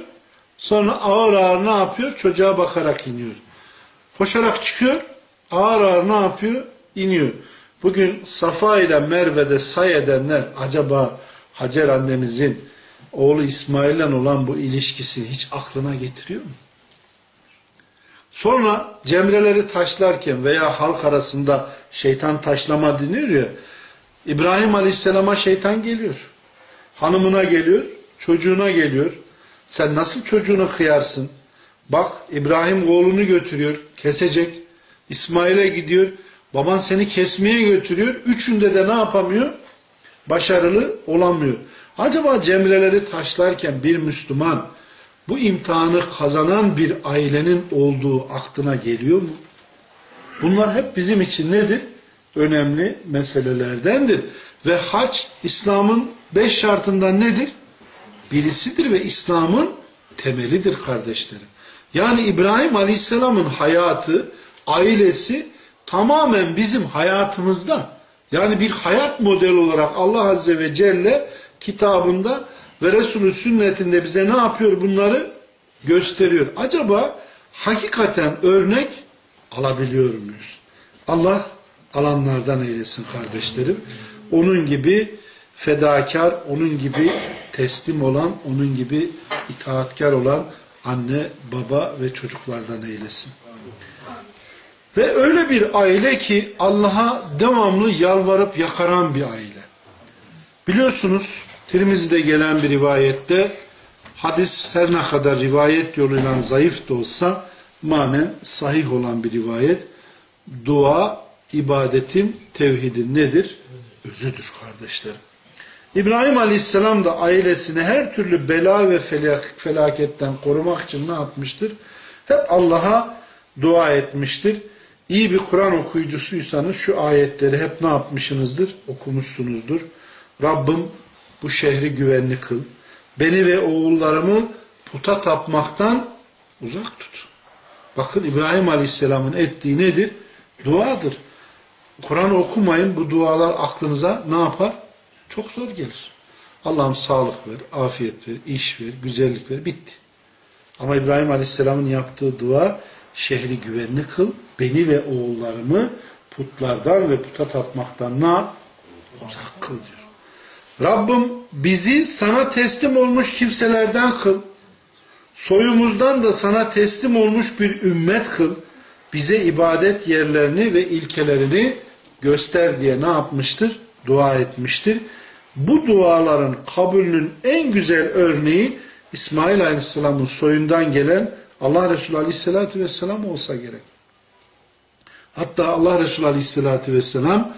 A: Sonra ağır ağır ne yapıyor? Çocuğa bakarak iniyor. Koşarak çıkıyor. Ağır ağır ne yapıyor? İniyor. Bugün Safa ile Merve'de say edenler acaba Hacer annemizin oğlu İsmail'le olan bu ilişkisini hiç aklına getiriyor mu? Sonra cemreleri taşlarken veya halk arasında şeytan taşlama deniyor ya İbrahim Aleyhisselam'a şeytan geliyor. Hanımına geliyor, çocuğuna geliyor. Sen nasıl çocuğunu kıyarsın? Bak İbrahim oğlunu götürüyor, kesecek. İsmail'e gidiyor. Baban seni kesmeye götürüyor. Üçünde de ne yapamıyor? Başarılı olamıyor. Acaba cemreleri taşlarken bir Müslüman bu imtihanı kazanan bir ailenin olduğu aklına geliyor mu? Bunlar hep bizim için nedir? Önemli meselelerdendir. Ve hac İslam'ın beş şartından nedir? Birisidir ve İslam'ın temelidir kardeşlerim. Yani İbrahim Aleyhisselam'ın hayatı, ailesi tamamen bizim hayatımızda. Yani bir hayat modeli olarak Allah Azze ve Celle kitabında ve Resulü sünnetinde bize ne yapıyor bunları? Gösteriyor. Acaba hakikaten örnek alabiliyor muyuz? Allah alanlardan eylesin kardeşlerim. Onun gibi fedakar, onun gibi teslim olan, onun gibi itaatkar olan anne, baba ve çocuklardan eylesin. Ve öyle bir aile ki Allah'a devamlı yalvarıp yakaran bir aile. Biliyorsunuz Tirmizi'de gelen bir rivayette hadis her ne kadar rivayet yoluyla zayıf da olsa manen sahih olan bir rivayet. Dua, ibadetin, tevhidin nedir? Özüdür kardeşlerim. İbrahim Aleyhisselam da ailesini her türlü bela ve felaketten korumak için ne yapmıştır? Hep Allah'a dua etmiştir. İyi bir Kur'an okuyucusuysanız şu ayetleri hep ne yapmışsınızdır? Okumuşsunuzdur. Rabbim bu şehri güvenli kıl. Beni ve oğullarımı puta tapmaktan uzak tut. Bakın İbrahim Aleyhisselam'ın ettiği nedir? Duadır. Kur'an okumayın bu dualar aklınıza ne yapar? Çok zor gelir. Allah'ım sağlık ver, afiyet ver, iş ver, güzellik ver. Bitti. Ama İbrahim Aleyhisselam'ın yaptığı dua şehri güvenli kıl, beni ve oğullarımı putlardan ve puta tapmaktan ne Uzak kıl diyor. Rabbim bizi sana teslim olmuş kimselerden kıl. Soyumuzdan da sana teslim olmuş bir ümmet kıl. Bize ibadet yerlerini ve ilkelerini göster diye ne yapmıştır? Dua etmiştir. Bu duaların kabulünün en güzel örneği İsmail Aleyhisselam'ın soyundan gelen Allah Resulü Aleyhisselatü Vesselam olsa gerek. Hatta Allah Resulü Aleyhisselatü Vesselam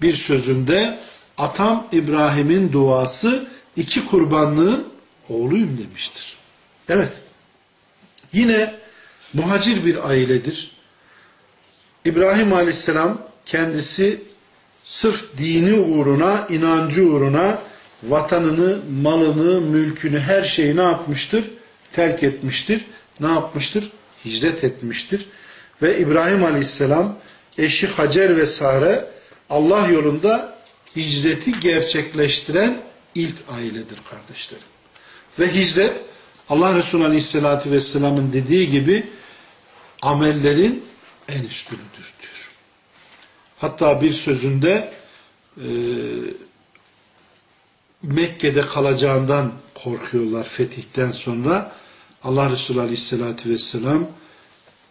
A: bir sözünde atam İbrahim'in duası iki kurbanlığın oğluyum demiştir. Evet. Yine muhacir bir ailedir. İbrahim Aleyhisselam kendisi sırf dini uğruna, inancı uğruna vatanını, malını, mülkünü, her şeyi ne yapmıştır? Terk etmiştir. Ne yapmıştır? Hicret etmiştir. Ve İbrahim Aleyhisselam eşi Hacer ve Sare Allah yolunda hicreti gerçekleştiren ilk ailedir kardeşlerim. Ve hicret Allah Resulü Aleyhisselatü Vesselam'ın dediği gibi amellerin en üstünüdür diyor. Hatta bir sözünde e, Mekke'de kalacağından korkuyorlar fetihten sonra. Allah Resulü Aleyhisselatü Vesselam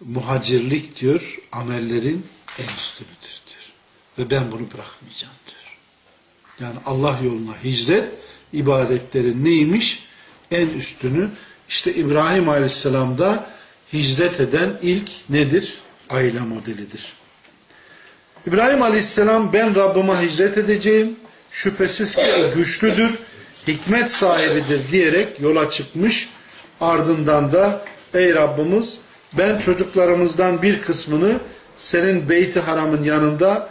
A: muhacirlik diyor, amellerin en üstünüdür diyor. Ve ben bunu bırakmayacağım diyor. Yani Allah yoluna hicret, ibadetlerin neymiş? En üstünü. İşte İbrahim Aleyhisselam'da hicret eden ilk nedir? Aile modelidir. İbrahim Aleyhisselam ben Rabbime hicret edeceğim. Şüphesiz ki güçlüdür, hikmet sahibidir diyerek yola çıkmış. Ardından da ey Rabbimiz ben çocuklarımızdan bir kısmını senin beyti haramın yanında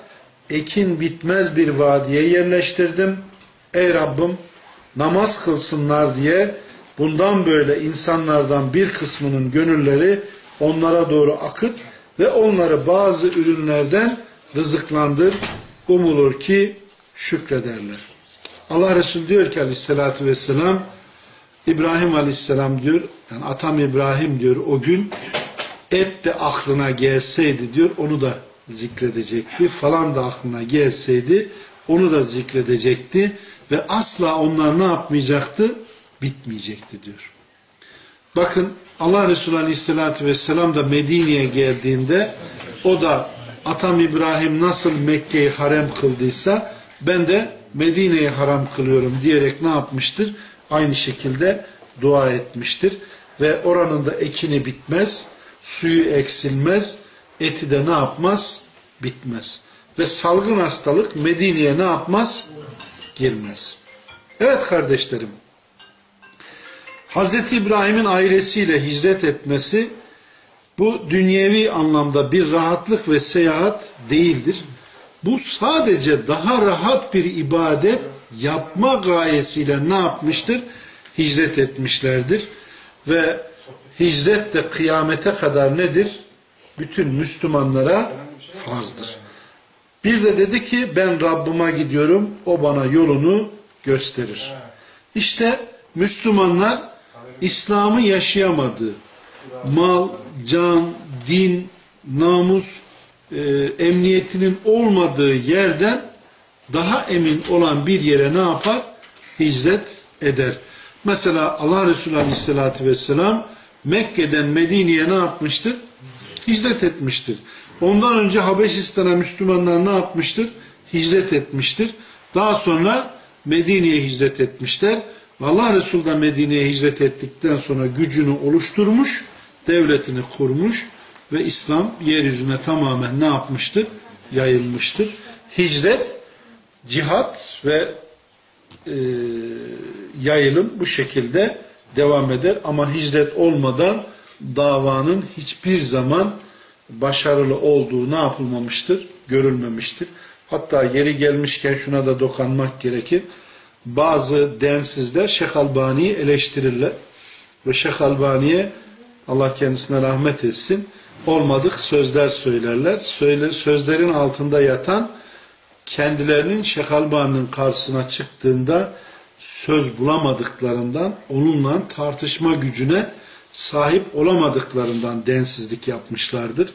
A: ekin bitmez bir vadiye yerleştirdim. Ey Rabbim namaz kılsınlar diye bundan böyle insanlardan bir kısmının gönülleri onlara doğru akıt ve onları bazı ürünlerden rızıklandır. Umulur ki şükrederler. Allah Resulü diyor ki aleyhissalatü vesselam İbrahim aleyhisselam diyor yani atam İbrahim diyor o gün et de aklına gelseydi diyor onu da zikredecekti. Falan da aklına gelseydi onu da zikredecekti. Ve asla onlar ne yapmayacaktı? Bitmeyecekti diyor. Bakın Allah Resulü Aleyhisselatü Vesselam da Medine'ye geldiğinde o da atam İbrahim nasıl Mekke'yi harem kıldıysa ben de Medine'yi haram kılıyorum diyerek ne yapmıştır? Aynı şekilde dua etmiştir. Ve oranın da ekini bitmez, suyu eksilmez, eti de ne yapmaz? Bitmez. Ve salgın hastalık Medine'ye ne yapmaz? Girmez. Evet kardeşlerim. Hz. İbrahim'in ailesiyle hicret etmesi bu dünyevi anlamda bir rahatlık ve seyahat değildir. Bu sadece daha rahat bir ibadet yapma gayesiyle ne yapmıştır? Hicret etmişlerdir. Ve hicret de kıyamete kadar nedir? Bütün Müslümanlara farzdır. Bir de dedi ki ben Rabbıma gidiyorum, o bana yolunu gösterir. İşte Müslümanlar İslam'ı yaşayamadığı, mal, can, din, namus, e, emniyetinin olmadığı yerden daha emin olan bir yere ne yapar? Hicret eder. Mesela Allah Resulü Aleyhisselatü Vesselam Mekke'den Medine'ye ne yapmıştır? Hicret etmiştir. Ondan önce Habeşistan'a Müslümanlar ne yapmıştır? Hicret etmiştir. Daha sonra Medine'ye hicret etmişler. Allah Resulü de Medine'ye hicret ettikten sonra gücünü oluşturmuş, devletini kurmuş ve İslam yeryüzüne tamamen ne yapmıştır? Yayılmıştır. Hicret, cihat ve e, yayılım bu şekilde devam eder. Ama hicret olmadan davanın hiçbir zaman başarılı olduğu ne yapılmamıştır? Görülmemiştir. Hatta yeri gelmişken şuna da dokanmak gerekir. Bazı densizler Şeyh Albani'yi eleştirirler. Ve Şeyh Albani'ye Allah kendisine rahmet etsin olmadık sözler söylerler. Söyle, sözlerin altında yatan kendilerinin Şeyh Albani'nin karşısına çıktığında söz bulamadıklarından onunla tartışma gücüne sahip olamadıklarından densizlik yapmışlardır.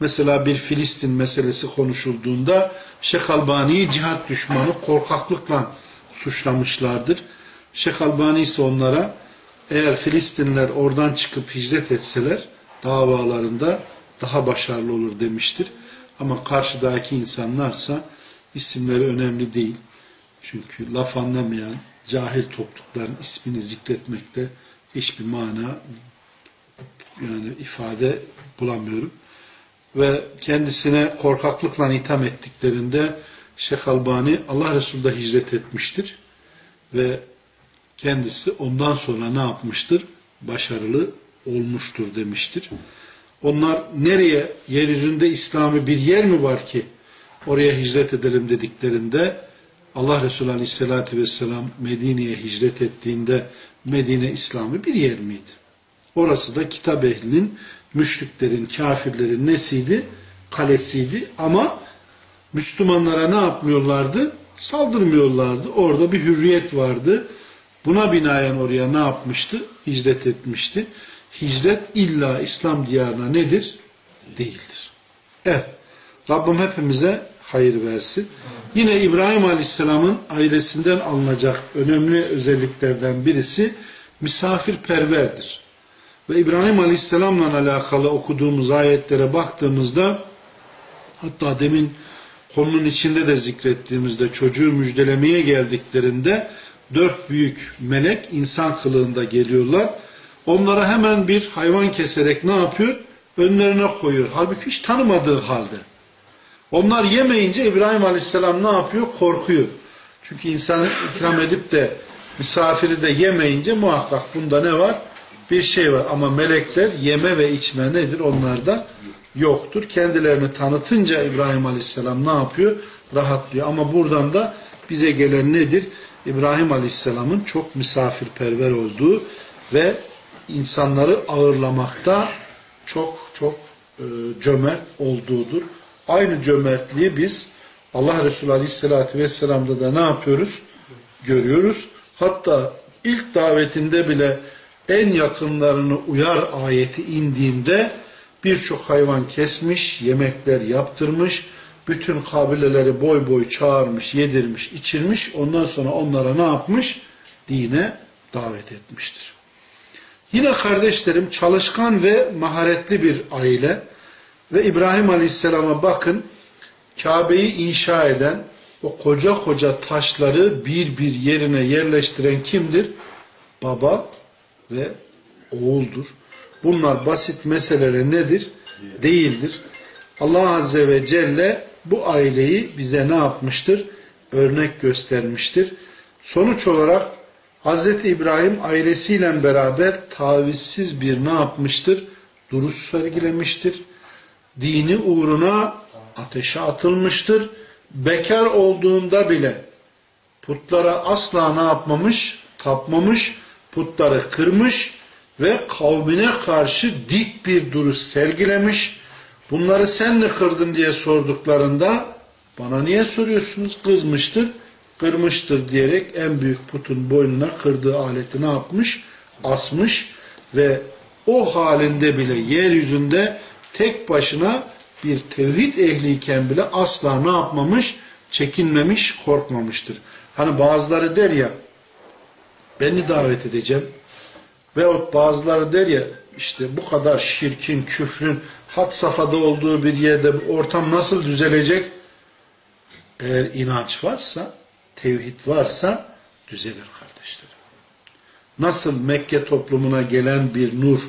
A: Mesela bir Filistin meselesi konuşulduğunda Şeyh Albani'yi cihat düşmanı korkaklıkla suçlamışlardır. Şeyh Albani ise onlara eğer Filistinler oradan çıkıp hicret etseler davalarında daha başarılı olur demiştir. Ama karşıdaki insanlarsa isimleri önemli değil. Çünkü laf anlamayan cahil toplulukların ismini zikretmekte hiçbir mana yani ifade bulamıyorum. Ve kendisine korkaklıkla itham ettiklerinde Şeyh Albani Allah Resulü de hicret etmiştir. Ve kendisi ondan sonra ne yapmıştır? Başarılı olmuştur demiştir. Onlar nereye, yeryüzünde İslami bir yer mi var ki oraya hicret edelim dediklerinde Allah Resulü Aleyhisselatü Vesselam Medine'ye hicret ettiğinde Medine İslam'ı bir yer miydi? Orası da kitap ehlinin, müşriklerin, kafirlerin nesiydi? Kalesiydi ama Müslümanlara ne yapmıyorlardı? Saldırmıyorlardı. Orada bir hürriyet vardı. Buna binaen oraya ne yapmıştı? Hicret etmişti. Hicret illa İslam diyarına nedir? Değildir. Evet. Rabbim hepimize hayır versin. Yine İbrahim Aleyhisselam'ın ailesinden alınacak önemli özelliklerden birisi misafirperverdir. Ve İbrahim Aleyhisselam'la alakalı okuduğumuz ayetlere baktığımızda hatta demin konunun içinde de zikrettiğimizde çocuğu müjdelemeye geldiklerinde dört büyük melek insan kılığında geliyorlar. Onlara hemen bir hayvan keserek ne yapıyor? Önlerine koyuyor. Halbuki hiç tanımadığı halde. Onlar yemeyince İbrahim Aleyhisselam ne yapıyor? Korkuyor. Çünkü insanı ikram edip de misafiri de yemeyince muhakkak bunda ne var? Bir şey var. Ama melekler yeme ve içme nedir? Onlarda yoktur. Kendilerini tanıtınca İbrahim Aleyhisselam ne yapıyor? Rahatlıyor. Ama buradan da bize gelen nedir? İbrahim Aleyhisselam'ın çok misafirperver olduğu ve insanları ağırlamakta çok çok e, cömert olduğudur. Aynı cömertliği biz Allah Resulü Aleyhisselatü Vesselam'da da ne yapıyoruz? Görüyoruz. Hatta ilk davetinde bile en yakınlarını uyar ayeti indiğinde birçok hayvan kesmiş, yemekler yaptırmış, bütün kabileleri boy boy çağırmış, yedirmiş, içirmiş. Ondan sonra onlara ne yapmış? Dine davet etmiştir. Yine kardeşlerim çalışkan ve maharetli bir aile ve İbrahim Aleyhisselam'a bakın Kabe'yi inşa eden o koca koca taşları bir bir yerine yerleştiren kimdir? Baba ve oğuldur. Bunlar basit meseleler nedir? Değildir. Allah Azze ve Celle bu aileyi bize ne yapmıştır? Örnek göstermiştir. Sonuç olarak Hz. İbrahim ailesiyle beraber tavizsiz bir ne yapmıştır? Duruş sergilemiştir. Dini uğruna ateşe atılmıştır. Bekar olduğunda bile putlara asla ne yapmamış? Tapmamış, putları kırmış ve kavmine karşı dik bir duruş sergilemiş. Bunları sen mi kırdın diye sorduklarında bana niye soruyorsunuz? Kızmıştır, kırmıştır diyerek en büyük putun boynuna kırdığı aleti ne yapmış? Asmış ve o halinde bile yeryüzünde tek başına bir tevhid ehliyken bile asla ne yapmamış? Çekinmemiş, korkmamıştır. Hani bazıları der ya beni davet edeceğim veyahut bazıları der ya işte bu kadar şirkin, küfrün had safhada olduğu bir yerde ortam nasıl düzelecek? Eğer inanç varsa, tevhid varsa düzelir kardeşlerim. Nasıl Mekke toplumuna gelen bir nur,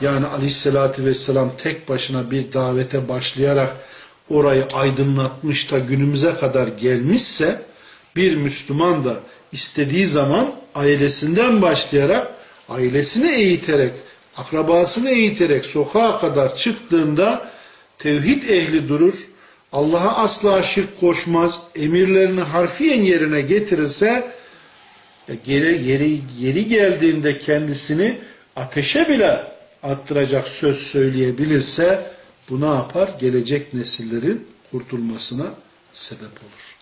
A: yani aleyhissalatü vesselam tek başına bir davete başlayarak orayı aydınlatmış da günümüze kadar gelmişse, bir Müslüman da istediği zaman ailesinden başlayarak, ailesini eğiterek, akrabasını eğiterek sokağa kadar çıktığında tevhid ehli durur, Allah'a asla şirk koşmaz, emirlerini harfiyen yerine getirirse, geri, yeri, yeri geldiğinde kendisini ateşe bile attıracak söz söyleyebilirse, bu ne yapar? Gelecek nesillerin kurtulmasına sebep olur.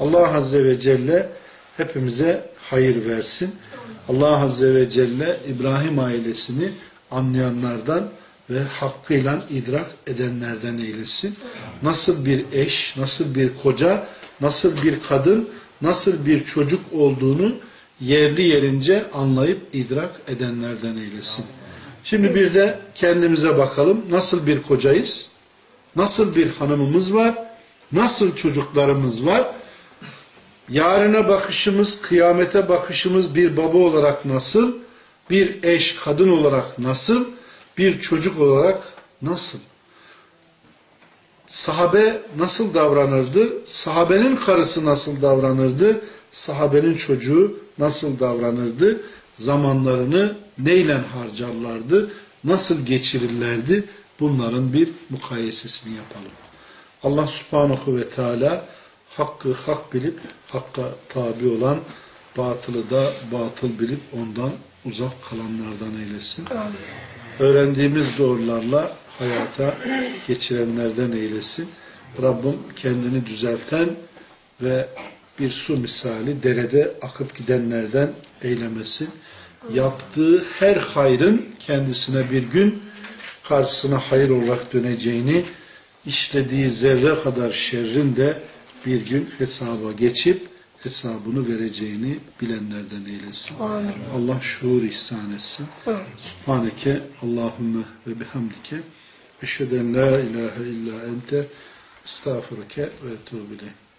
A: Allah Azze ve Celle hepimize hayır versin. Allah Azze ve Celle İbrahim ailesini anlayanlardan ve hakkıyla idrak edenlerden eylesin. Nasıl bir eş, nasıl bir koca, nasıl bir kadın, nasıl bir çocuk olduğunu yerli yerince anlayıp idrak edenlerden eylesin. Şimdi bir de kendimize bakalım. Nasıl bir kocayız? Nasıl bir hanımımız var? Nasıl çocuklarımız var? Yarına bakışımız, kıyamete bakışımız bir baba olarak nasıl? Bir eş, kadın olarak nasıl? Bir çocuk olarak nasıl? Sahabe nasıl davranırdı? Sahabenin karısı nasıl davranırdı? Sahabenin çocuğu nasıl davranırdı? Zamanlarını neyle harcarlardı? Nasıl geçirirlerdi? Bunların bir mukayesesini yapalım. Allah subhanahu ve teala hakkı hak bilip hakka tabi olan batılı da batıl bilip ondan uzak kalanlardan eylesin.
C: Amin.
A: Öğrendiğimiz doğrularla hayata geçirenlerden eylesin. Rabbim kendini düzelten ve bir su misali derede akıp gidenlerden eylemesin. Yaptığı her hayrın kendisine bir gün karşısına hayır olarak döneceğini, işlediği zerre kadar şerrin de bir gün hesaba geçip hesabını vereceğini bilenlerden eylesin.
C: Amin.
A: Allah şuur ihsan etsin. Subhaneke Allahümme ve bihamdike eşheden la ilahe illa ente estağfurke ve etubu